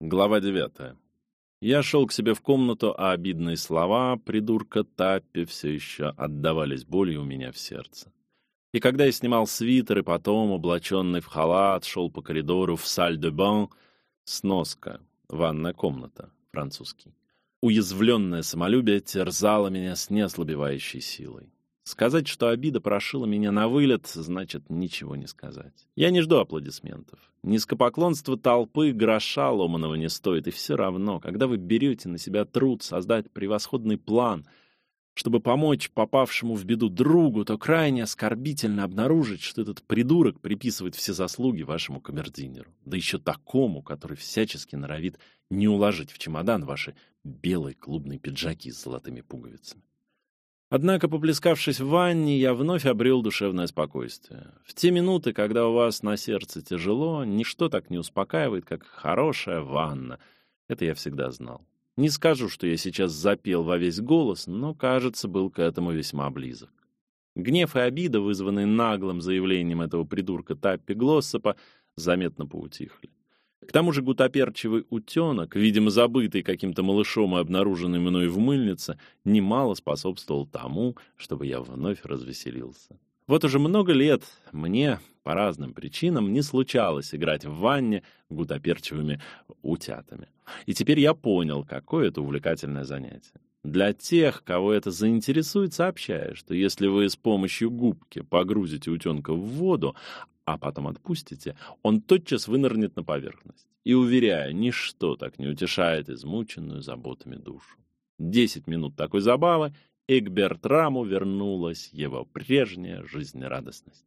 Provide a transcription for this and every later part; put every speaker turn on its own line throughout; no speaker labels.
Глава 9. Я шел к себе в комнату, а обидные слова придурка Таппи все еще отдавались болью у меня в сердце. И когда я снимал свитер и потом, облаченный в халат, шел по коридору в саль-де-бан, сноска, ванная комната, французский. Уязвленное самолюбие терзало меня с неослабевающей силой. Сказать, что обида прошила меня на вылет, значит ничего не сказать. Я не жду аплодисментов. Низкопоклонство толпы гроша ломаного не стоит, и все равно, когда вы берете на себя труд создать превосходный план, чтобы помочь попавшему в беду другу, то крайне оскорбительно обнаружить, что этот придурок приписывает все заслуги вашему камердинеру, да еще такому, который всячески норовит не уложить в чемодан ваши белые клубные пиджаки с золотыми пуговицами. Однако, поплескавшись в ванне, я вновь обрел душевное спокойствие. В те минуты, когда у вас на сердце тяжело, ничто так не успокаивает, как хорошая ванна. Это я всегда знал. Не скажу, что я сейчас запел во весь голос, но, кажется, был к этому весьма близок. Гнев и обида, вызванные наглым заявлением этого придурка Таппи Глоссопа, заметно поутихли. К тому же гутоперчивый утенок, видимо, забытый каким-то малышом и обнаруженный мной в мыльнице, немало способствовал тому, чтобы я вновь развеселился. Вот уже много лет мне, по разным причинам, не случалось играть в ванне гутоперчивыми утятами. И теперь я понял, какое это увлекательное занятие. Для тех, кого это заинтересует, сообщаю, что если вы с помощью губки погрузите утенка в воду, а потом отпустите, он тотчас вынырнет на поверхность. И, уверяю, ничто так не утешает измученную заботами душу. Десять минут такой забавы, и к Бертраму вернулась его прежняя жизнерадостность.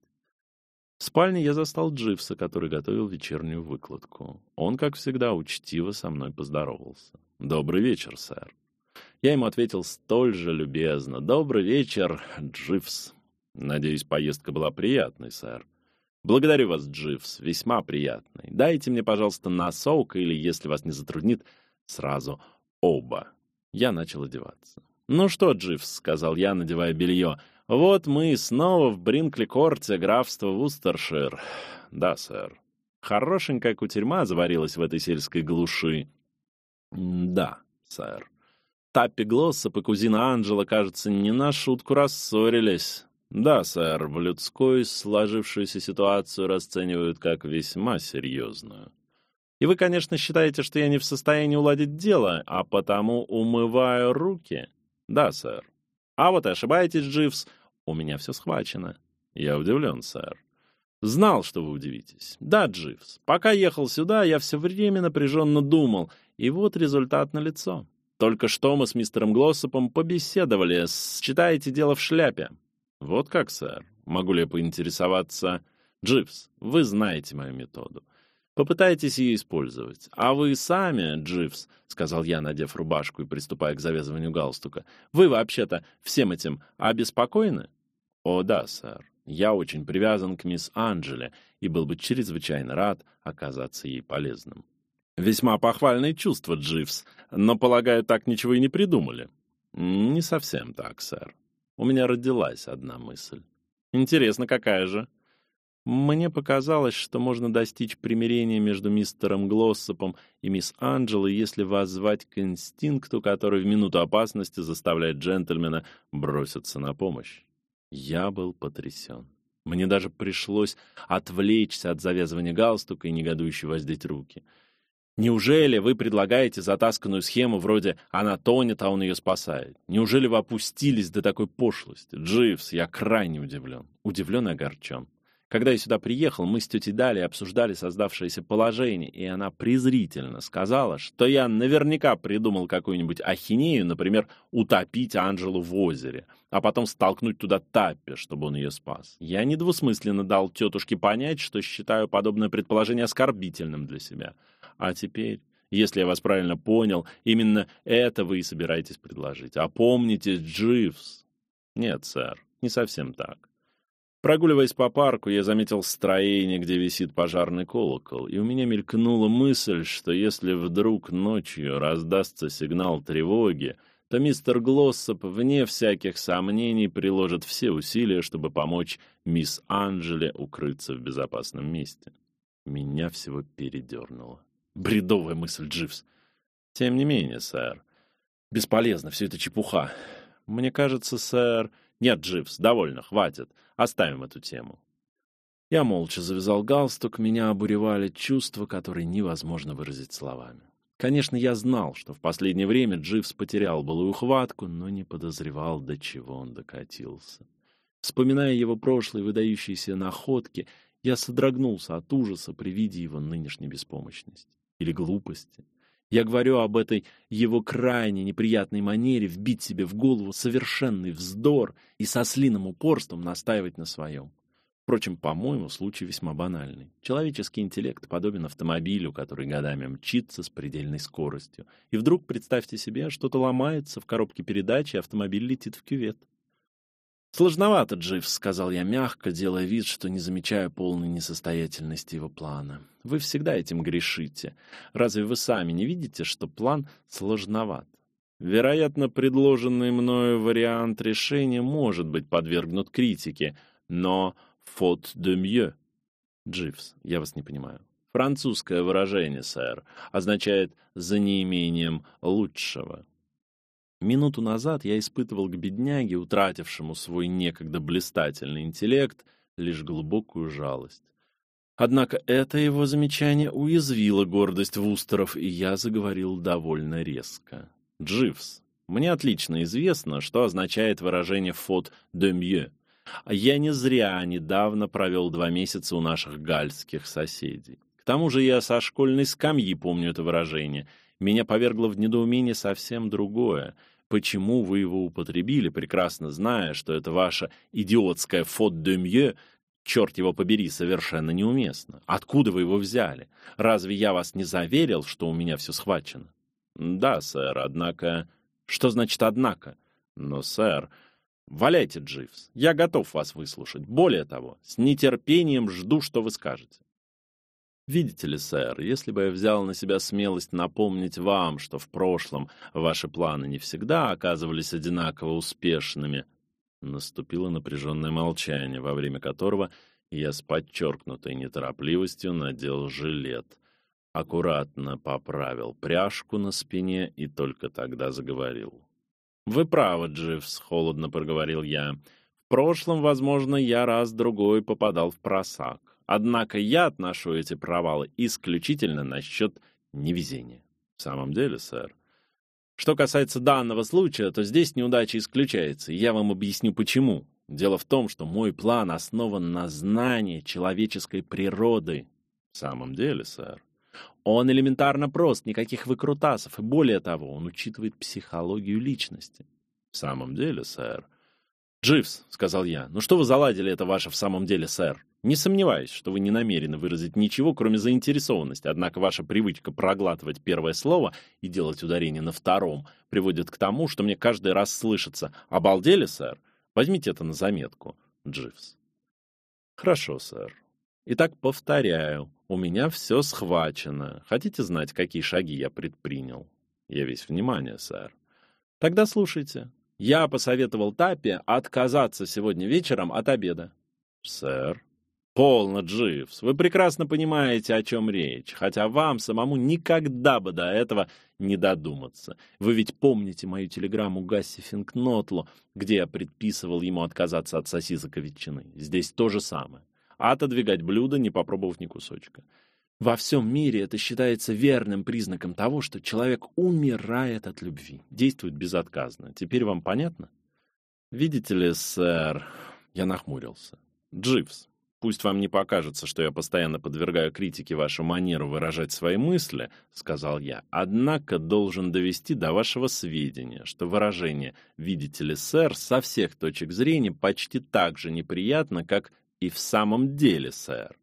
В спальне я застал Дживса, который готовил вечернюю выкладку. Он, как всегда, учтиво со мной поздоровался. «Добрый вечер, сэр». Я ему ответил столь же любезно. «Добрый вечер, Дживс. Надеюсь, поездка была приятной, сэр». Благодарю вас, Дживс, весьма приятный. Дайте мне, пожалуйста, носок или, если вас не затруднит, сразу оба. Я начал одеваться. Ну что, Дживс, сказал я, надевая белье. Вот мы снова в Бринкли-корте, графство Вустершир. Да, сэр. Хорошенькая кутерьма заварилась в этой сельской глуши. Да, сэр. Таппи Глоссоп и кузина Анджела, кажется, не на шутку рассорились. Да, сэр, в людской сложившуюся ситуацию расценивают как весьма серьезную. И вы, конечно, считаете, что я не в состоянии уладить дело, а потому умываю руки? Да, сэр. А вот и ошибаетесь, Дживс. У меня все схвачено. Я удивлен, сэр. Знал, что вы удивитесь. Да, Дживс. Пока ехал сюда, я все время напряженно думал, и вот результат налицо. Только что мы с мистером Глоссопом побеседовали. Считаете дело в шляпе. Вот как, сэр. Могу ли я поинтересоваться? Дживс, вы знаете мою методу. Попытайтесь ее использовать. А вы сами, Дживс, сказал я, надев рубашку и приступая к завязыванию галстука, вы вообще-то всем этим обеспокоены? О, да, сэр. Я очень привязан к мисс Анджеле и был бы чрезвычайно рад оказаться ей полезным. Весьма похвальные чувства, Дживс, но, полагаю, так ничего и не придумали. Не совсем так, сэр у меня родилась одна мысль. Интересно, какая же? Мне показалось, что можно достичь примирения между мистером Глоссопом и мисс Анджелой, если воззвать к инстинкту, который в минуту опасности заставляет джентльмена броситься на помощь. Я был потрясен. Мне даже пришлось отвлечься от завязывания галстука и негодующе воздеть руки — Неужели вы предлагаете затасканную схему вроде «она тонет, а он ее спасает»? Неужели вы опустились до такой пошлости? Дживс, я крайне удивлен. Удивлен и огорчен. Когда я сюда приехал, мы с тетей Дали обсуждали создавшееся положение, и она презрительно сказала, что я наверняка придумал какую-нибудь ахинею, например, утопить Анжелу в озере, а потом столкнуть туда Таппи, чтобы он ее спас. Я недвусмысленно дал тетушке понять, что считаю подобное предположение оскорбительным для себя — а теперь, если я вас правильно понял, именно это вы и собираетесь предложить. Опомнитесь, Дживс. Нет, сэр, не совсем так. Прогуливаясь по парку, я заметил строение, где висит пожарный колокол, и у меня мелькнула мысль, что если вдруг ночью раздастся сигнал тревоги, то мистер Глоссоп, вне всяких сомнений, приложит все усилия, чтобы помочь мисс Анджеле укрыться в безопасном месте. Меня всего передернуло. Бредовая мысль, Дживс. Тем не менее, сэр. Бесполезно, все это чепуха. Мне кажется, сэр... Нет, Дживс, довольно, хватит. Оставим эту тему. Я молча завязал галстук, меня обуревали чувства, которые невозможно выразить словами. Конечно, я знал, что в последнее время Дживс потерял былую хватку, но не подозревал, до чего он докатился. Вспоминая его прошлые выдающиеся находки, я содрогнулся от ужаса при виде его нынешней беспомощности или глупости. Я говорю об этой его крайне неприятной манере вбить себе в голову совершенный вздор и со слиным упорством настаивать на своем. Впрочем, по-моему, случай весьма банальный. Человеческий интеллект подобен автомобилю, который годами мчится с предельной скоростью. И вдруг, представьте себе, что-то ломается в коробке передач, и автомобиль летит в кювет. «Сложновато, Дживс», — сказал я мягко, делая вид, что не замечаю полной несостоятельности его плана. «Вы всегда этим грешите. Разве вы сами не видите, что план сложноват? Вероятно, предложенный мною вариант решения может быть подвергнут критике, но faute de mieux. Дживс, я вас не понимаю. Французское выражение, сэр, означает «за неимением лучшего». Минуту назад я испытывал к бедняге, утратившему свой некогда блистательный интеллект, лишь глубокую жалость. Однако это его замечание уязвило гордость Вустеров, и я заговорил довольно резко. «Дживс, мне отлично известно, что означает выражение «faute de mieux», а я не зря недавно провел два месяца у наших гальских соседей. К тому же я со школьной скамьи помню это выражение. Меня повергло в недоумение совсем другое. Почему вы его употребили, прекрасно зная, что это ваша идиотская «faute de mieux», черт его побери, совершенно неуместно. Откуда вы его взяли? Разве я вас не заверил, что у меня все схвачено? Да, сэр, однако... Что значит «однако»? Но, сэр, Валяйте, Дживс. Я готов вас выслушать. Более того, с нетерпением жду, что вы скажете. Видите ли, сэр, если бы я взял на себя смелость напомнить вам, что в прошлом ваши планы не всегда оказывались одинаково успешными, наступило напряженное молчание, во время которого я с подчеркнутой неторопливостью надел жилет, аккуратно поправил пряжку на спине и только тогда заговорил. «Вы правы, Дживс», — холодно проговорил я. «В прошлом, возможно, я раз-другой попадал в просак. Однако я отношу эти провалы исключительно насчет невезения». «В самом деле, сэр?» Что касается данного случая, то здесь неудача исключается, я вам объясню почему. Дело в том, что мой план основан на знании человеческой природы. В самом деле, сэр. Он элементарно прост, никаких выкрутасов, и более того, он учитывает психологию личности. В самом деле, сэр. Дживс, сказал я, ну что вы заладили это ваше в самом деле, сэр? Не сомневаюсь, что вы не намерены выразить ничего, кроме заинтересованности, однако ваша привычка проглатывать первое слово и делать ударение на втором приводит к тому, что мне каждый раз слышится «Обалдели, сэр?» Возьмите это на заметку, Дживс. Хорошо, сэр. Итак, повторяю, у меня все схвачено. Хотите знать, какие шаги я предпринял? Я весь внимание, сэр. Тогда слушайте. Я посоветовал Тапе отказаться сегодня вечером от обеда. Сэр, полно, Дживс. Вы прекрасно понимаете, о чем речь, хотя вам самому никогда бы до этого не додуматься. Вы ведь помните мою телеграмму Гасси Финкнотлу, где я предписывал ему отказаться от сосисок и ветчины. Здесь то же самое отодвигать блюдо, не попробовав ни кусочка. Во всем мире это считается верным признаком того, что человек умирает от любви, действует безотказно. Теперь вам понятно? Видите ли, сэр, я нахмурился. Дживс, пусть вам не покажется, что я постоянно подвергаю критике вашу манеру выражать свои мысли, сказал я. Однако должен довести до вашего сведения, что выражение «видите ли, сэр» со всех точек зрения почти так же неприятно, как и в самом деле, сэр.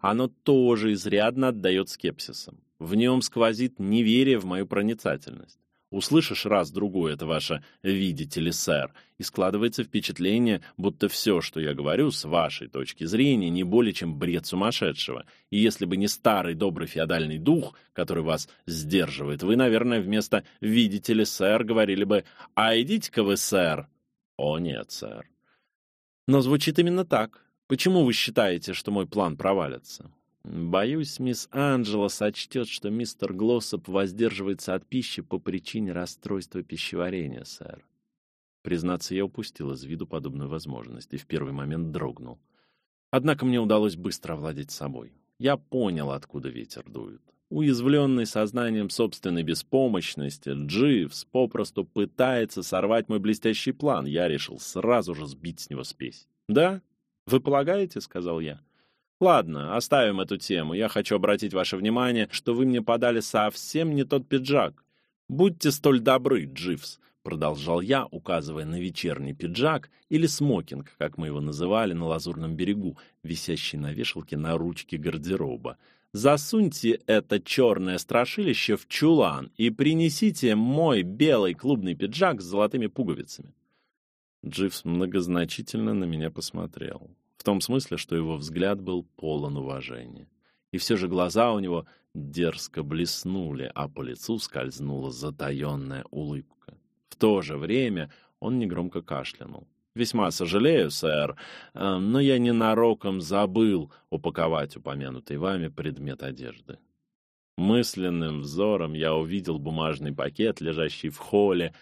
Оно тоже изрядно отдает скепсисом. В нем сквозит неверие в мою проницательность. Услышишь раз-другой это ваше «видите ли, сэр», и складывается впечатление, будто все, что я говорю, с вашей точки зрения, не более чем бред сумасшедшего. И если бы не старый добрый феодальный дух, который вас сдерживает, вы, наверное, вместо «видите ли, сэр» говорили бы «а идите-ка вы, сэр». О, нет, сэр. Но звучит именно так. Почему вы считаете, что мой план провалится? Боюсь, мисс Анджела сочтет, что мистер Глоссоп воздерживается от пищи по причине расстройства пищеварения, сэр. Признаться, я упустил из виду подобную возможность и в первый момент дрогнул. Однако мне удалось быстро овладеть собой. Я понял, откуда ветер дует. Уязвленный сознанием собственной беспомощности, Дживс попросту пытается сорвать мой блестящий план. Я решил сразу же сбить с него спесь. «Да? Вы полагаете?» — сказал я. «Ладно, оставим эту тему. Я хочу обратить ваше внимание, что вы мне подали совсем не тот пиджак. Будьте столь добры, Дживс продолжал я, указывая на вечерний пиджак или смокинг, как мы его называли на Лазурном берегу, висящий на вешалке на ручке гардероба. Засуньте это черное страшилище в чулан и принесите мой белый клубный пиджак с золотыми пуговицами. Дживс многозначительно на меня посмотрел, в том смысле, что его взгляд был полон уважения. И все же глаза у него дерзко блеснули, а по лицу скользнула затаённая улыбка то же время он негромко кашлянул. «Весьма сожалею, сэр, э, но я ненароком забыл упаковать упомянутый вами предмет одежды». Мысленным взором я увидел бумажный пакет, лежащий в холле,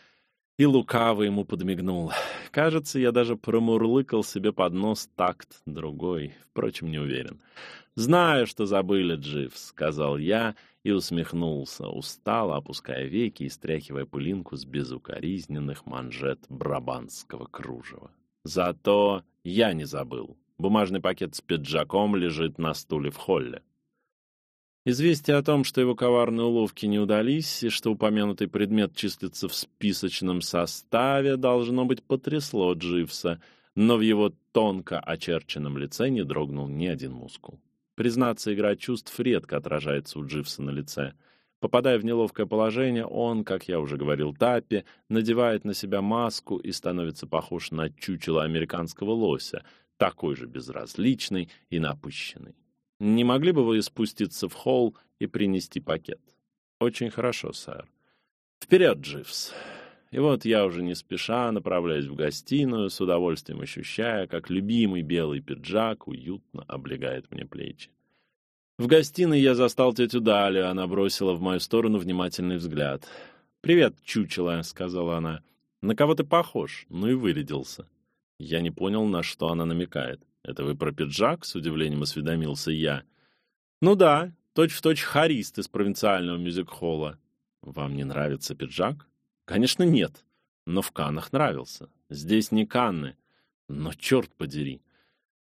и лукаво ему подмигнул. Кажется, я даже промурлыкал себе под нос такт другой, впрочем, не уверен. «Знаю, что забыли, Дживс», — сказал я и усмехнулся, устало опуская веки и стряхивая пылинку с безукоризненных манжет брабанского кружева. «Зато я не забыл. Бумажный пакет с пиджаком лежит на стуле в холле». Известие о том, что его коварные уловки не удались и что упомянутый предмет числится в списочном составе, должно быть потрясло Дживса, но в его тонко очерченном лице не дрогнул ни один мускул. Признаться, игра чувств редко отражается у Дживса на лице. Попадая в неловкое положение, он, как я уже говорил Таппи, надевает на себя маску и становится похож на чучело американского лося, такой же безразличный и напыщенный. Не могли бы вы спуститься в холл и принести пакет? Очень хорошо, сэр. Вперед, Дживс. И вот я уже не спеша направляюсь в гостиную, с удовольствием ощущая, как любимый белый пиджак уютно облегает мне плечи. В гостиной я застал тетю Далю, она бросила в мою сторону внимательный взгляд. «Привет, чучело», — сказала она. «На кого ты похож?» Ну и вырядился. Я не понял, на что она намекает. «Это вы про пиджак?» — с удивлением осведомился я. «Ну да, точь-в-точь точь харист из провинциального мюзик-холла». «Вам не нравится пиджак?» Конечно, нет. Но в Каннах нравился. Здесь не Канны. Но черт подери.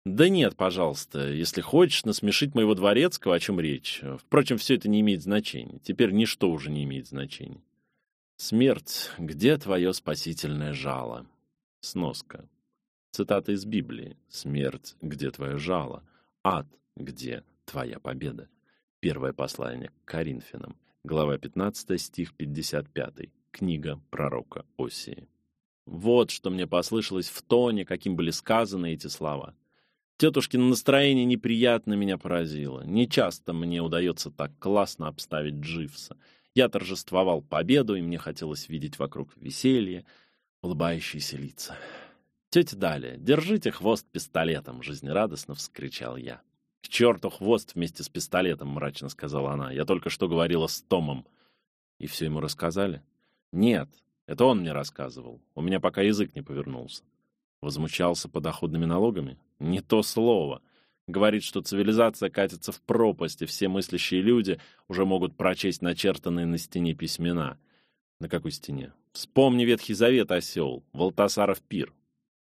Да нет, пожалуйста, если хочешь насмешить моего дворецкого, о чем речь. Впрочем, все это не имеет значения. Теперь ничто уже не имеет значения. Смерть, где твое спасительное жало? Сноска. Цитата из Библии. Смерть, где твое жало? Ад, где твоя победа? Первое послание к Коринфянам. Глава 15, стих 55. Книга пророка Осии. Вот что мне послышалось в тоне, каким были сказаны эти слова. Тетушкино настроение неприятно меня поразило. Нечасто мне удается так классно обставить Дживса. Я торжествовал победу, и мне хотелось видеть вокруг веселье, улыбающиеся лица. «Тетя Далия, держите хвост пистолетом!» — жизнерадостно вскричал я. «К черту хвост вместе с пистолетом!» — мрачно сказала она. «Я только что говорила с Томом». «И все ему рассказали?» Нет, это он мне рассказывал. У меня пока язык не повернулся. Возмущался подоходными налогами? Не то слово. Говорит, что цивилизация катится в пропасть, и все мыслящие люди уже могут прочесть начертанные на стене письмена. На какой стене? Вспомни Ветхий Завет, осел, Валтасаров пир.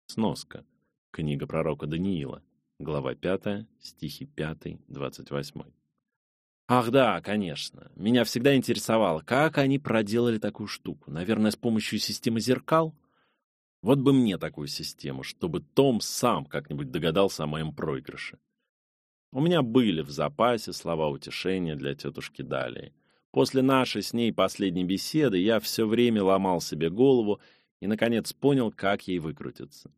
Сноска. Книга пророка Даниила. Глава 5, стихи 5, 28. Ах да, конечно. Меня всегда интересовало, как они проделали такую штуку. Наверное, с помощью системы зеркал? Вот бы мне такую систему, чтобы Том сам как-нибудь догадался о моем проигрыше. У меня были в запасе слова утешения для тетушки Далии. После нашей с ней последней беседы я все время ломал себе голову и, наконец, понял, как ей выкрутиться.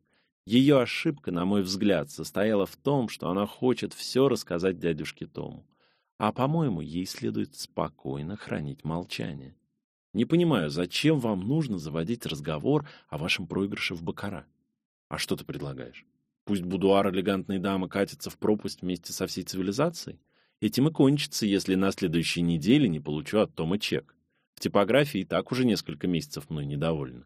Ее ошибка, на мой взгляд, состояла в том, что она хочет все рассказать дядюшке Тому. А, по-моему, ей следует спокойно хранить молчание. Не понимаю, зачем вам нужно заводить разговор о вашем проигрыше в баккара? А что ты предлагаешь? Пусть будуар элегантной дамы катится в пропасть вместе со всей цивилизацией? Этим и кончится, если на следующей неделе не получу от Тома чек. В типографии и так уже несколько месяцев мной недовольны.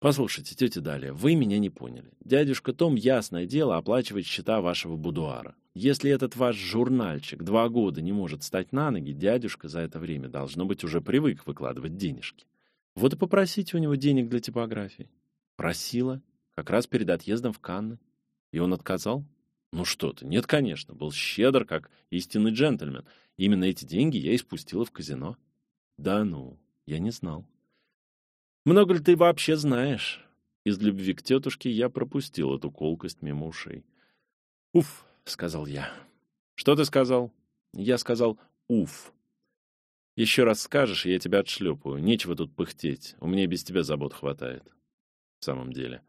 Послушайте, тетя Далия, вы меня не поняли. Дядюшка Том, ясное дело, оплачивает счета вашего будуара. Если этот ваш журнальчик два года не может стать на ноги, дядюшка за это время, должно быть, уже привык выкладывать денежки. Вот и попросите у него денег для типографии. Просила, как раз перед отъездом в Канны. И он отказал? Ну что ты, нет, конечно, был щедр, как истинный джентльмен. Именно эти деньги я и спустила в казино. Да ну, я не знал. Много ли ты вообще знаешь? Из любви к тетушке я пропустил эту колкость мимо ушей. Уф, сказал я. Что ты сказал? Я сказал уф. Еще раз скажешь, и я тебя отшлепаю. Нечего тут пыхтеть. У меня без тебя забот хватает. В самом деле.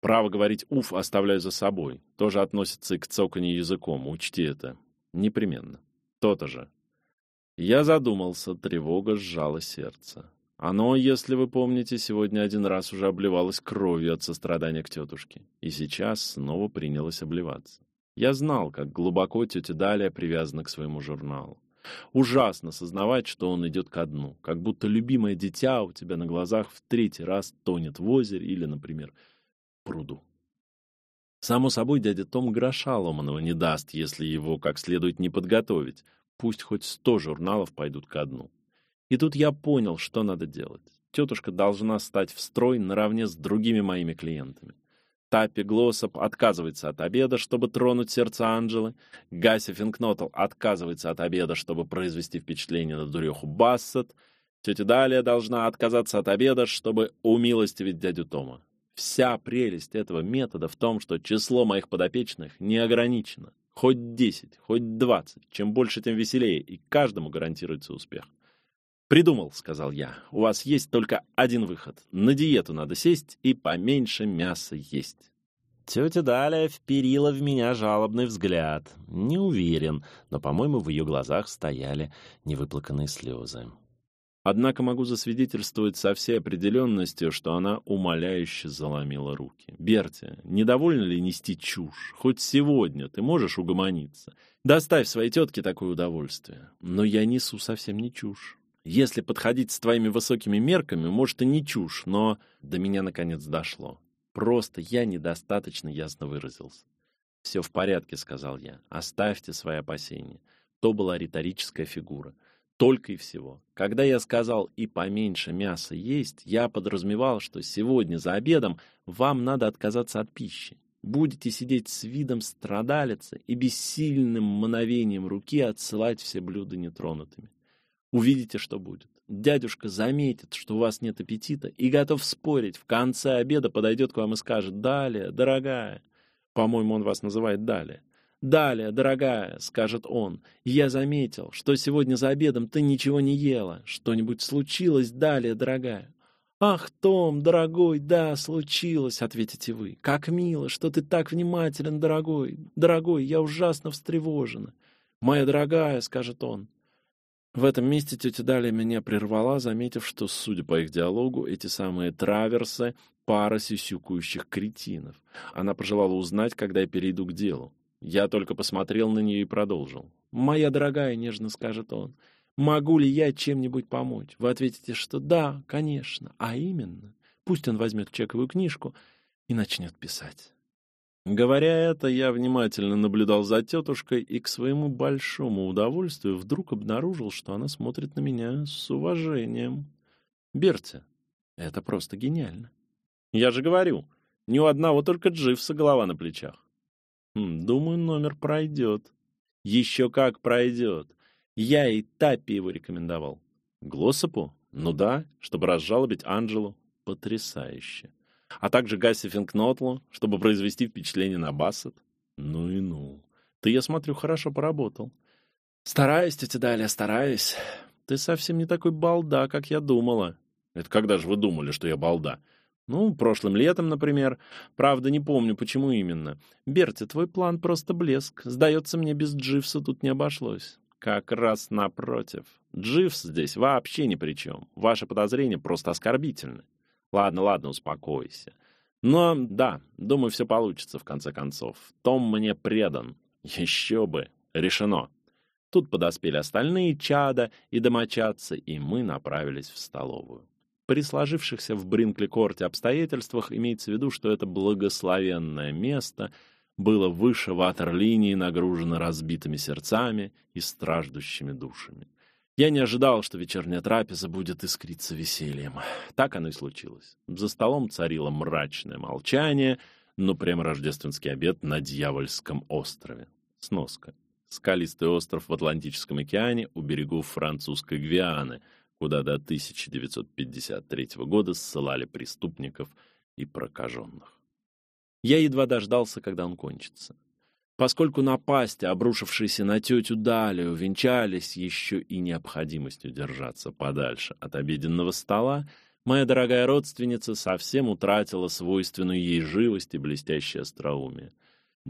Право говорить «уф» оставляю за собой. Тоже относится и к цоканью языком, учти это. Непременно. То-то же. Я задумался, тревога сжала сердце. Оно, если вы помните, сегодня один раз уже обливалось кровью от сострадания к тетушке. И сейчас снова принялось обливаться. Я знал, как глубоко тетя Далия привязана к своему журналу. Ужасно сознавать, что он идет ко дну, как будто любимое дитя у тебя на глазах в третий раз тонет в озере или, например, пруду. Само собой, дядя Том гроша ломаного не даст, если его как следует не подготовить. Пусть хоть сто журналов пойдут ко дну. И тут я понял, что надо делать. Тетушка должна стать в строй наравне с другими моими клиентами. Таппи Глоссоп отказывается от обеда, чтобы тронуть сердце Анжелы. Гася Финкнотл отказывается от обеда, чтобы произвести впечатление на дуреху Бассет. Тетя Далия должна отказаться от обеда, чтобы умилостивить дядю Тома. Вся прелесть этого метода в том, что число моих подопечных не ограничено. Хоть 10, хоть 20. Чем больше, тем веселее, и каждому гарантируется успех. «Придумал», — сказал я. «У вас есть только один выход. На диету надо сесть и поменьше мяса есть». Тетя Даля вперила в меня жалобный взгляд. Не уверен, но, по-моему, в ее глазах стояли невыплаканные слезы. Однако могу засвидетельствовать со всей определенностью, что она умоляюще заломила руки. «Берти, недовольна ли нести чушь? Хоть сегодня ты можешь угомониться. Доставь своей тетке такое удовольствие. Но я несу совсем не чушь. Если подходить с твоими высокими мерками, может, и не чушь, но до меня наконец дошло. Просто я недостаточно ясно выразился. «Все в порядке», — сказал я. «Оставьте свои опасения». То была риторическая фигура — только и всего. Когда я сказал «и поменьше мяса есть», я подразумевал, что сегодня за обедом вам надо отказаться от пищи. Будете сидеть с видом страдалицы и бессильным мановением руки отсылать все блюда нетронутыми. Увидите, что будет. Дядюшка заметит, что у вас нет аппетита, и готов спорить. В конце обеда подойдет к вам и скажет «Далее, дорогая». По-моему, он вас называет «Далее». «Далее, дорогая», — скажет он, — «я заметил, что сегодня за обедом ты ничего не ела. Что-нибудь случилось, далее, дорогая?» «Ах, Том, дорогой, да, случилось», — ответите вы. «Как мило, что ты так внимателен, дорогой. Дорогой, я ужасно встревожена». «Моя дорогая», — скажет он. В этом месте тетя Далия меня прервала, заметив, что, судя по их диалогу, эти самые траверсы — пара сисюкающих кретинов. Она пожелала узнать, когда я перейду к делу. Я только посмотрел на нее и продолжил. «Моя дорогая», — нежно скажет он, — «могу ли я чем-нибудь помочь?» Вы ответите, что «да, конечно, а именно». Пусть он возьмет чековую книжку и начнет писать. Говоря это, я внимательно наблюдал за тетушкой и к своему большому удовольствию вдруг обнаружил, что она смотрит на меня с уважением. «Берти, это просто гениально. Я же говорю, ни у одного только Дживса голова на плечах. Хм, думаю, номер пройдет. Еще как пройдет. Я и Таппи его рекомендовал. Глоссопу? Ну да, чтобы разжалобить Анджелу. Потрясающе. А также Гасси Финкнотлу, чтобы произвести впечатление на Бассет. Ну и ну. Ты, я смотрю, хорошо поработал. Стараюсь, тетя Далия, стараюсь. Ты совсем не такой балда, как я думала. Это когда же вы думали, что я балда? Ну, прошлым летом, например. Правда, не помню, почему именно. Берти, твой план просто блеск. Сдается мне, без Дживса тут не обошлось. Как раз напротив. Дживс здесь вообще ни при чем. Ваши подозрения просто оскорбительны. Ладно, ладно, успокойся. Но, да, думаю, все получится в конце концов. Том мне предан. Еще бы. Решено. Тут подоспели остальные чада и домочадцы, и мы направились в столовую. При сложившихся в Бринкли-корте обстоятельствах имеется в виду, что это благословенное место было выше ватерлинии нагружено разбитыми сердцами и страждущими душами. Я не ожидал, что вечерняя трапеза будет искриться весельем. Так оно и случилось. За столом царило мрачное молчание, но прямо рождественский обед на дьявольском острове. Сноска. Скалистый остров в Атлантическом океане у берегов французской Гвианы, куда до 1953 года ссылали преступников и прокаженных. Я едва дождался, когда он кончится. Поскольку напасти, обрушившиеся на тетю Далию, венчались еще и необходимостью держаться подальше от обеденного стола, моя дорогая родственница совсем утратила свойственную ей живость и блестящее остроумие.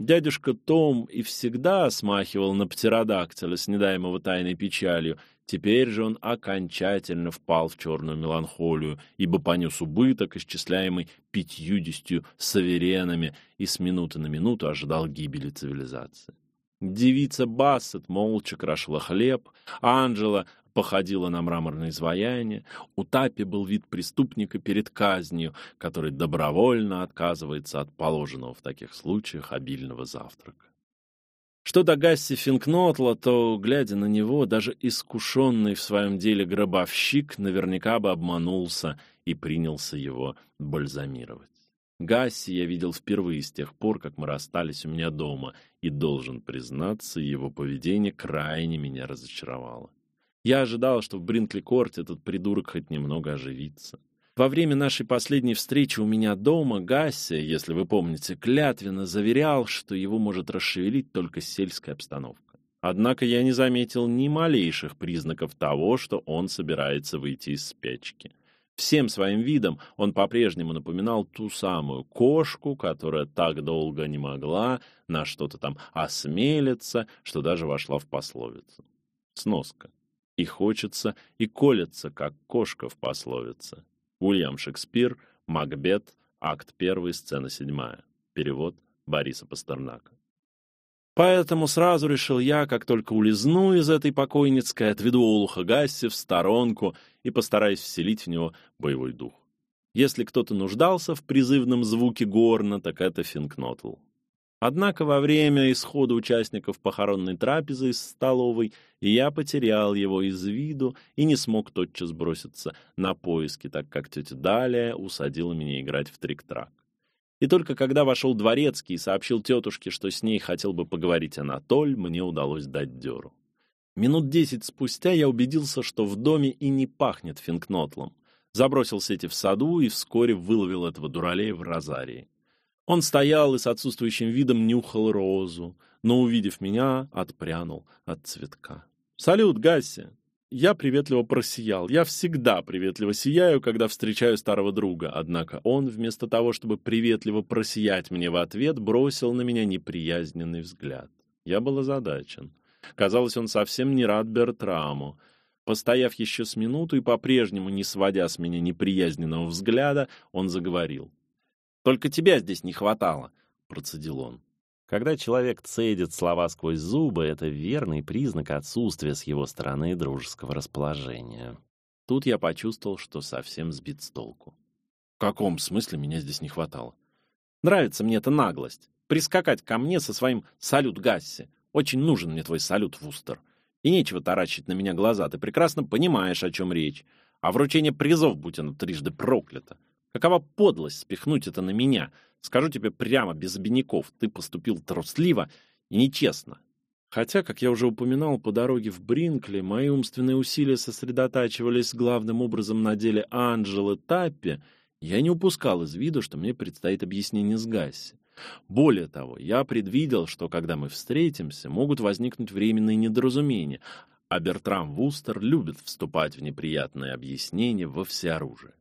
Дядюшка Том и всегда смахивал на птеродактиля, снедаемого тайной печалью. Теперь же он окончательно впал в черную меланхолию, ибо понес убыток, исчисляемый пятьюдесятью саверенами, и с минуты на минуту ожидал гибели цивилизации. Девица Бассет молча крошила хлеб, Анжела походила на мраморное изваяние. У Тапи был вид преступника перед казнью, который добровольно отказывается от положенного в таких случаях обильного завтрака. Что до Гасси Финкнотла, то, глядя на него, даже искушенный в своем деле гробовщик наверняка бы обманулся и принялся его бальзамировать. Гасси я видел впервые с тех пор, как мы расстались у меня дома, и должен признаться, его поведение крайне меня разочаровало. Я ожидал, что в Бринкли-корте этот придурок хоть немного оживится. Во время нашей последней встречи у меня дома Гасси, если вы помните, клятвенно заверял, что его может расшевелить только сельская обстановка. Однако я не заметил ни малейших признаков того, что он собирается выйти из спячки. Всем своим видом он по-прежнему напоминал ту самую кошку, которая так долго не могла на что-то там осмелиться, что даже вошла в пословицу. Сноска. И хочется, и колется, как кошка в пословице. Уильям Шекспир, Макбет, акт 1, сцена 7. Перевод Бориса Пастернака. Поэтому сразу решил я, как только улизну из этой покойницкой, отведу Олуха Гасси в сторонку и постараюсь вселить в него боевой дух. Если кто-то нуждался в призывном звуке горна, так это Финкнотл. Однако во время исхода участников похоронной трапезы из столовой я потерял его из виду и не смог тотчас броситься на поиски, так как тетя Далия усадила меня играть в трик-трак. И только когда вошел дворецкий и сообщил тетушке, что с ней хотел бы поговорить Анатоль, мне удалось дать дёру. Минут десять спустя я убедился, что в доме и не пахнет финкнотлом. Забросил сети в саду и вскоре выловил этого дуралея в розарии. Он стоял и с отсутствующим видом нюхал розу, но, увидев меня, отпрянул от цветка. «Салют, Гасси!» Я приветливо просиял. Я всегда приветливо сияю, когда встречаю старого друга. Однако он, вместо того, чтобы приветливо просиять мне в ответ, бросил на меня неприязненный взгляд. Я был озадачен. Казалось, он совсем не рад Бертраму. Постояв еще с минуту и по-прежнему не сводя с меня неприязненного взгляда, он заговорил. Только тебя здесь не хватало, процедил он. Когда человек цедит слова сквозь зубы, это верный признак отсутствия с его стороны дружеского расположения. Тут я почувствовал, что совсем сбит с толку. В каком смысле меня здесь не хватало? Нравится мне эта наглость. Прискакать ко мне со своим «салют, Гасси». Очень нужен мне твой салют, Вустер. И нечего таращить на меня глаза, ты прекрасно понимаешь, о чем речь. А вручение призов, будь оно трижды проклято. Какова подлость спихнуть это на меня? Скажу тебе прямо, без обиняков, ты поступил трусливо и нечестно. Хотя, как я уже упоминал, по дороге в Бринкли мои умственные усилия сосредотачивались главным образом на деле Анджелы Таппи, я не упускал из виду, что мне предстоит объяснение с Гасси. Более того, я предвидел, что когда мы встретимся, могут возникнуть временные недоразумения, а Бертрам Вустер любит вступать в неприятные объяснения во всеоружие.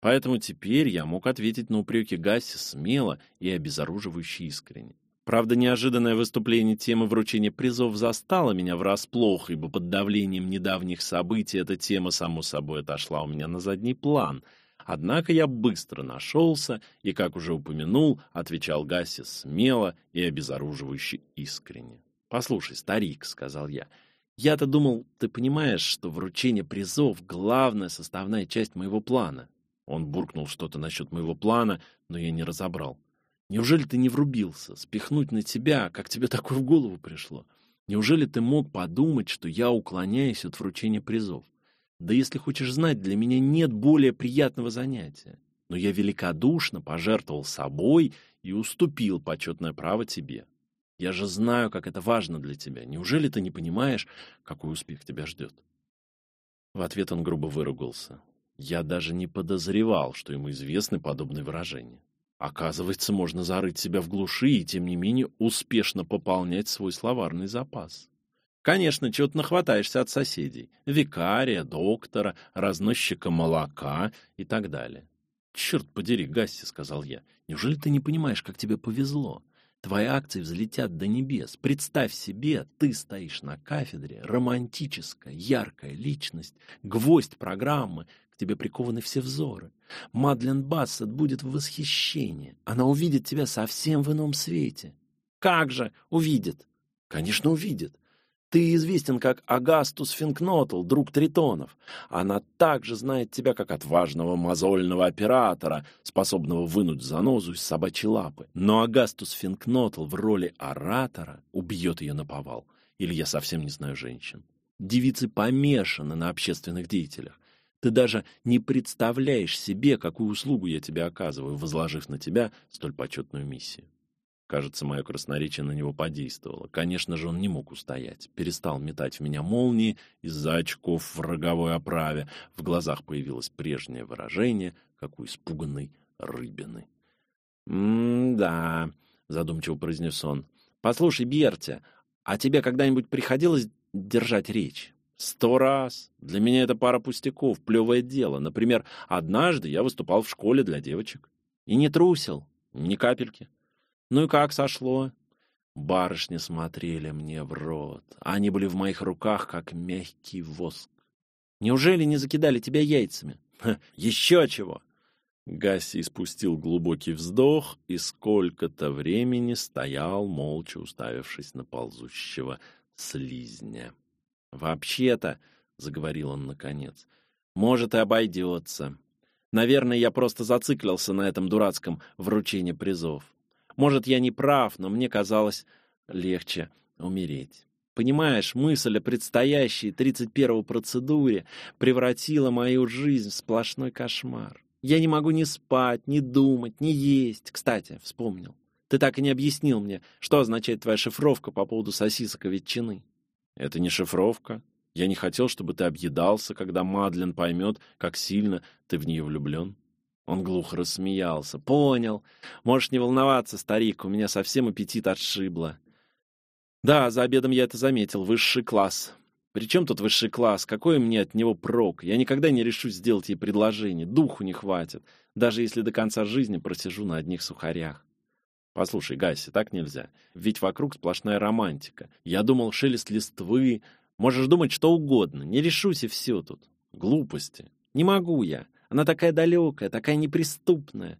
Поэтому теперь я мог ответить на упреки Гасси смело и обезоруживающе искренне. Правда, неожиданное выступление темы вручения призов застало меня врасплох, ибо под давлением недавних событий эта тема, само собой, отошла у меня на задний план. Однако я быстро нашелся и, как уже упомянул, отвечал Гасси смело и обезоруживающе искренне. «Послушай, старик», — сказал я, Я-то думал, ты понимаешь, что вручение призов — главная составная часть моего плана. Он буркнул что-то насчет моего плана, но я не разобрал. Неужели ты не врубился? Спихнуть на тебя, как тебе такое в голову пришло? Неужели ты мог подумать, что я уклоняюсь от вручения призов? Да если хочешь знать, для меня нет более приятного занятия. Но я великодушно пожертвовал собой и уступил почетное право тебе. Я же знаю, как это важно для тебя. Неужели ты не понимаешь, какой успех тебя ждет?» В ответ он грубо выругался. Я даже не подозревал, что ему известны подобные выражения. Оказывается, можно зарыть себя в глуши и, тем не менее, успешно пополнять свой словарный запас. Конечно, чего-то нахватаешься от соседей. Викария, доктора, разносчика молока и так далее. «Черт подери, Гасси», — сказал я, — «неужели ты не понимаешь, как тебе повезло? Твои акции взлетят до небес. Представь себе, ты стоишь на кафедре, романтическая, яркая личность, гвоздь программы, тебе прикованы все взоры. Мадлен Бассет будет в восхищении. Она увидит тебя совсем в ином свете. Как же увидит? Конечно, увидит. Ты известен как Агастус Финкнотл, друг Тритонов. Она также знает тебя как отважного мозольного оператора, способного вынуть занозу из собачьей лапы. Но Агастус Финкнотл в роли оратора убьет ее на повал. Или я совсем не знаю женщин. Девицы помешаны на общественных деятелях. Ты даже не представляешь себе, какую услугу я тебе оказываю, возложив на тебя столь почетную миссию. Кажется, мое красноречие на него подействовало. Конечно же, он не мог устоять. Перестал метать в меня молнии из-за очков в роговой оправе. В глазах появилось прежнее выражение, как у испуганной рыбины. «М-да», — задумчиво произнес он. «Послушай, Берти, а тебе когда-нибудь приходилось держать речь?» «Сто раз. Для меня это пара пустяков, плевое дело. Например, однажды я выступал в школе для девочек. И не трусил, ни капельки. Ну и как сошло? Барышни смотрели мне в рот. Они были в моих руках, как мягкий воск. Неужели не закидали тебя яйцами? Ха, еще чего! Гасси спустил глубокий вздох и сколько-то времени стоял, молча уставившись на ползущего слизня. «Вообще-то», — заговорил он наконец, — «может, и обойдется. Наверное, я просто зациклился на этом дурацком вручении призов. Может, я не прав, но мне казалось легче умереть. Понимаешь, мысль о предстоящей 31-й процедуре превратила мою жизнь в сплошной кошмар. Я не могу ни спать, ни думать, ни есть. Кстати, вспомнил. Ты так и не объяснил мне, что означает твоя шифровка по поводу сосисок и ветчины. Это не шифровка. Я не хотел, чтобы ты объедался, когда Мадлен поймет, как сильно ты в нее влюблен. Он глухо рассмеялся. «Понял. Можешь не волноваться, старик, у меня совсем аппетит отшибло». «Да, за обедом я это заметил. Высший класс. Причем тут высший класс? Какой мне от него прок? Я никогда не решусь сделать ей предложение. Духу не хватит, даже если до конца жизни просижу на одних сухарях». «Послушай, Гасси, так нельзя. Ведь вокруг сплошная романтика. Я думал, шелест листвы. Можешь думать что угодно. Не решусь, и все тут. Глупости. Не могу я. Она такая далекая, такая неприступная.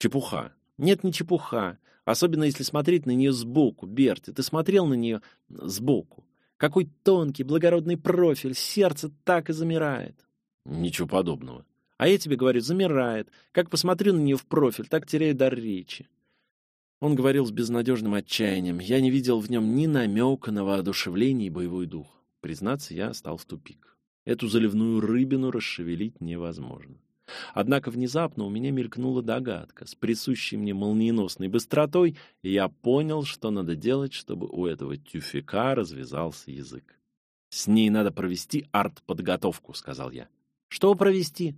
Чепуха. Нет, не чепуха. Особенно если смотреть на нее сбоку, Берти. Ты смотрел на нее сбоку. Какой тонкий, благородный профиль. Сердце так и замирает. Ничего подобного. А я тебе говорю, замирает. Как посмотрю на нее в профиль, так теряю дар речи. Он говорил с безнадежным отчаянием. Я не видел в нем ни намека на воодушевление и боевой дух. Признаться, я стал в тупик. Эту заливную рыбину расшевелить невозможно. Однако внезапно у меня мелькнула догадка. С присущей мне молниеносной быстротой я понял, что надо делать, чтобы у этого тюфика развязался язык. «С ней надо провести арт-подготовку», — сказал я. «Что провести?»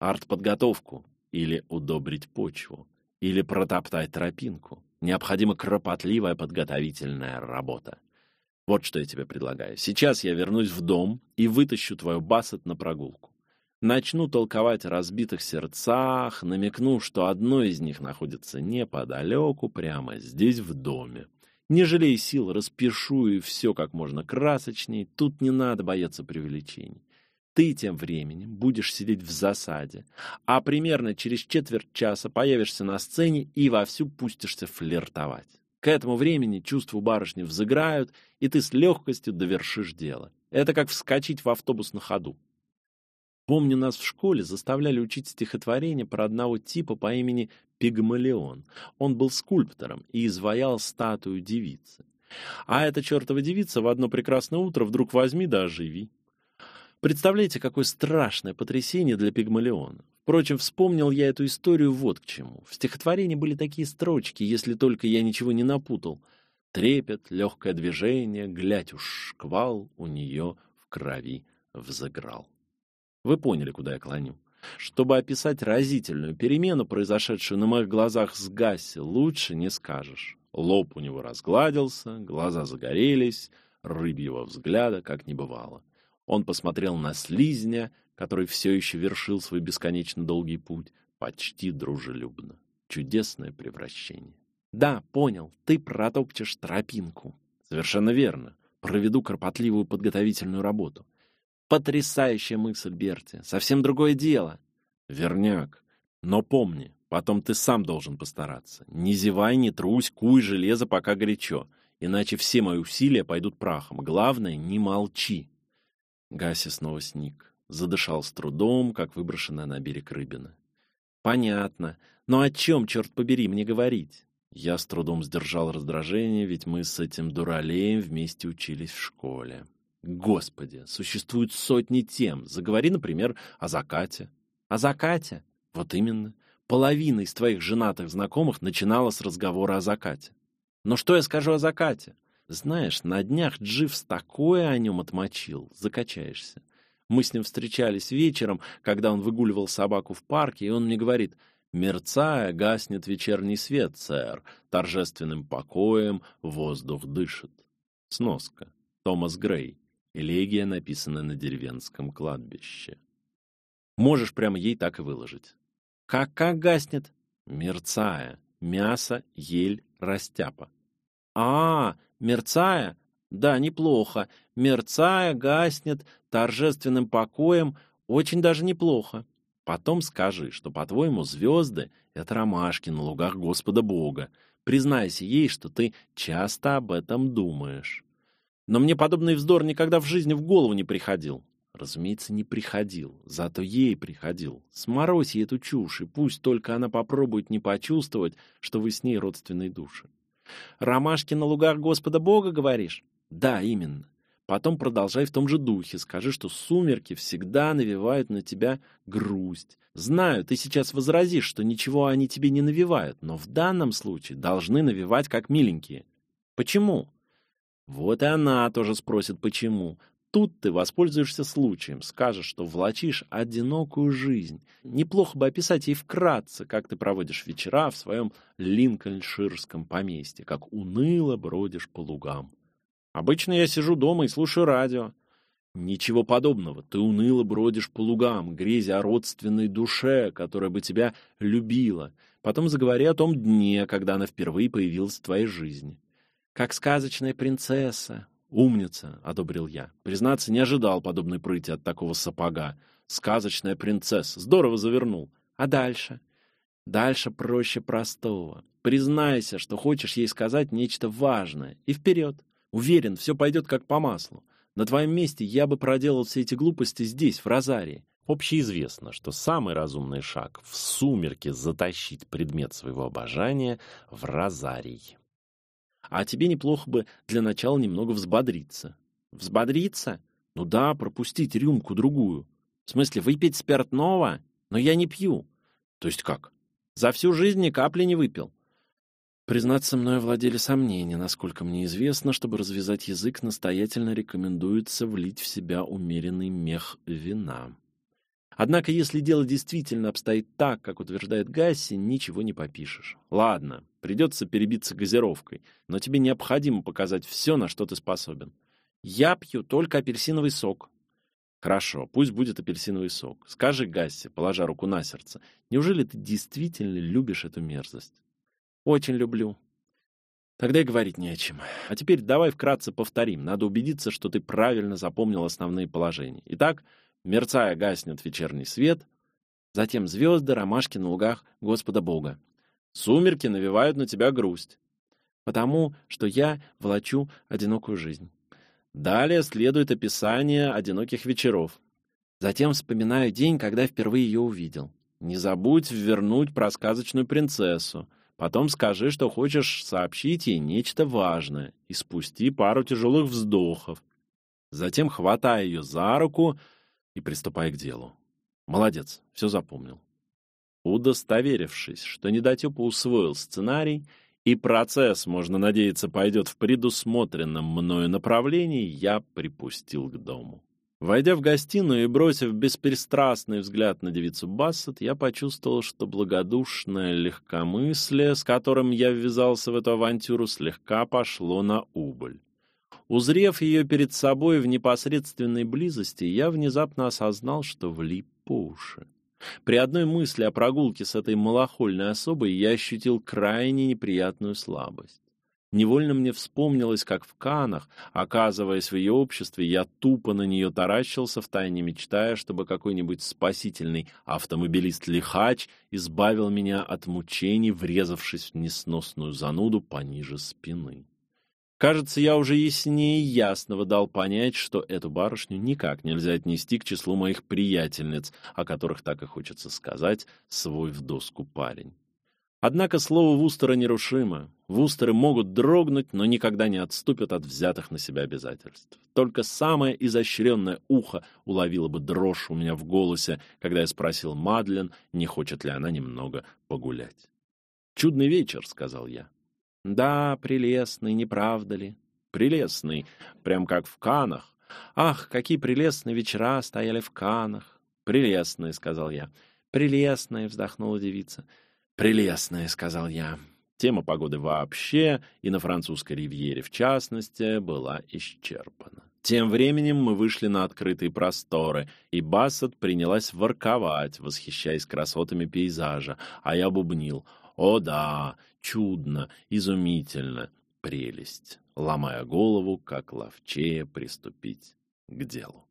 «Арт-подготовку. Или удобрить почву. Или протоптать тропинку. Необходима кропотливая подготовительная работа. Вот что я тебе предлагаю. Сейчас я вернусь в дом и вытащу твою Бассет на прогулку. Начну толковать о разбитых сердцах, намекну, что одно из них находится неподалеку, прямо здесь, в доме. Не жалей сил, распишу и все как можно красочней. Тут не надо бояться преувеличений. Ты тем временем будешь сидеть в засаде, а примерно через четверть часа появишься на сцене и вовсю пустишься флиртовать. К этому времени чувства барышни взыграют, и ты с легкостью довершишь дело. Это как вскочить в автобус на ходу. Помню, нас в школе заставляли учить стихотворение про одного типа по имени Пигмалион. Он был скульптором и изваял статую девицы. А эта чертова девица в одно прекрасное утро вдруг возьми да оживи. Представляете, какое страшное потрясение для Пигмалиона. Впрочем, вспомнил я эту историю вот к чему. В стихотворении были такие строчки, если только я ничего не напутал. Трепет, легкое движение, глядь уж шквал у нее в крови взыграл. Вы поняли, куда я клоню. Чтобы описать разительную перемену, произошедшую на моих глазах с Гасси, лучше не скажешь. Лоб у него разгладился, глаза загорелись, рыбьего взгляда как не бывало. Он посмотрел на слизня, который все еще вершил свой бесконечно долгий путь, почти дружелюбно. Чудесное превращение. Да, понял, ты протопчешь тропинку. Совершенно верно. Проведу кропотливую подготовительную работу. Потрясающая мысль, Берти. Совсем другое дело. Верняк. Но помни, потом ты сам должен постараться. Не зевай, не трусь, куй железо, пока горячо. Иначе все мои усилия пойдут прахом. Главное, не молчи. Гася снова сник. Задышал с трудом, как выброшенная на берег рыбина. Понятно. Но о чем, черт побери, мне говорить? Я с трудом сдержал раздражение, ведь мы с этим дуралеем вместе учились в школе. Господи, существуют сотни тем. Заговори, например, о закате. О закате? Вот именно. Половина из твоих женатых знакомых начинала с разговора о закате. Но что я скажу о закате? Знаешь, на днях Дживс такое о нем отмочил, закачаешься. Мы с ним встречались вечером, когда он выгуливал собаку в парке, и он мне говорит, «Мерцая, гаснет вечерний свет, сэр, торжественным покоем воздух дышит». Сноска. Томас Грей. Элегия, написанная на деревенском кладбище. Можешь прямо ей так и выложить. Как как гаснет? Мерцая. Мясо, ель, растяпа. А, мерцая? Да, неплохо. Мерцая, гаснет, торжественным покоем. Очень даже неплохо. Потом скажи, что, по-твоему, звезды — это ромашки на лугах Господа Бога. Признайся ей, что ты часто об этом думаешь. Но мне подобный вздор никогда в жизни в голову не приходил. Разумеется, не приходил, зато ей приходил. Сморозь ей эту чушь, и пусть только она попробует не почувствовать, что вы с ней родственные души. Ромашки на лугах Господа Бога, говоришь? Да, именно. Потом продолжай в том же духе, скажи, что сумерки всегда навевают на тебя грусть. Знаю, ты сейчас возразишь, что ничего они тебе не навевают, но в данном случае должны навевать как миленькие. Почему? Вот и она тоже спросит, почему. Тут ты воспользуешься случаем, скажешь, что влачишь одинокую жизнь. Неплохо бы описать ей вкратце, как ты проводишь вечера в своем линкольнширском поместье, как уныло бродишь по лугам. Обычно я сижу дома и слушаю радио. Ничего подобного. Ты уныло бродишь по лугам, грезя о родственной душе, которая бы тебя любила. Потом заговори о том дне, когда она впервые появилась в твоей жизни как сказочная принцесса. Умница, одобрил я. Признаться, не ожидал подобной прыти от такого сапога. Сказочная принцесса. Здорово завернул. А дальше? Дальше проще простого. Признайся, что хочешь ей сказать нечто важное, и вперед. Уверен, все пойдет как по маслу. На твоем месте я бы проделал все эти глупости здесь, в Розарии. Общеизвестно, что самый разумный шаг в сумерки затащить предмет своего обожания в Розарий. А тебе неплохо бы для начала немного взбодриться. Взбодриться? Ну да, пропустить рюмку-другую. В смысле, выпить спиртного? Но я не пью. То есть как? За всю жизнь ни капли не выпил. Признаться, мной владели сомнения, насколько мне известно, чтобы развязать язык, настоятельно рекомендуется влить в себя умеренный мех вина. Однако, если дело действительно обстоит так, как утверждает Гасси, ничего не попишешь. Ладно, придется перебиться газировкой, но тебе необходимо показать все, на что ты способен. Я пью только апельсиновый сок. Хорошо, пусть будет апельсиновый сок. Скажи Гасси, положа руку на сердце, неужели ты действительно любишь эту мерзость? Очень люблю. Тогда и говорить не о чем. А теперь давай вкратце повторим. Надо убедиться, что ты правильно запомнил основные положения. Итак, Мерцая гаснет вечерний свет, затем звезды, ромашки на лугах Господа Бога. Сумерки навевают на тебя грусть. потому что я влачу одинокую жизнь. Далее следует описание одиноких вечеров. Затем вспоминаю день, когда впервые ее увидел. Не забудь вернуть про сказочную принцессу. Потом скажи, что хочешь сообщить ей нечто важное, и спусти пару тяжелых вздохов. Затем хватай ее за руку и приступай к делу. Молодец, все запомнил. Удостоверившись, что недотёпа усвоил сценарий, и процесс, можно надеяться, пойдет в предусмотренном мною направлении, я припустил к дому. Войдя в гостиную и бросив беспристрастный взгляд на девицу Бассет, я почувствовал, что благодушное легкомыслие, с которым я ввязался в эту авантюру, слегка пошло на убыль. Узрев ее перед собой в непосредственной близости, я внезапно осознал, что влип по уши. При одной мысли о прогулке с этой малохольной особой я ощутил крайне неприятную слабость. Невольно мне вспомнилось, как в Канах, оказываясь в ее обществе, я тупо на нее таращился, втайне мечтая, чтобы какой-нибудь спасительный автомобилист-лихач избавил меня от мучений, врезавшись в несносную зануду пониже спины. Кажется, я уже яснее ясного дал понять, что эту барышню никак нельзя отнести к числу моих приятельниц, о которых так и хочется сказать, свой в доску парень. Однако слово Вустера нерушимо. Вустеры могут дрогнуть, но никогда не отступят от взятых на себя обязательств. Только самое изощренное ухо уловило бы дрожь у меня в голосе, когда я спросил Мадлен, не хочет ли она немного погулять. «Чудный вечер», — сказал я. «Да, прелестный, не правда ли?» «Прелестный, прям как в Канах. Ах, какие прелестные вечера стояли в Канах!» «Прелестные», — сказал я. «Прелестные», — вздохнула девица. «Прелестная», — сказал я. Тема погоды вообще, и на французской ривьере в частности, была исчерпана. Тем временем мы вышли на открытые просторы, и Бассет принялась ворковать, восхищаясь красотами пейзажа, а я бубнил «О да, чудно, изумительно, прелесть», ломая голову, как ловчее приступить к делу.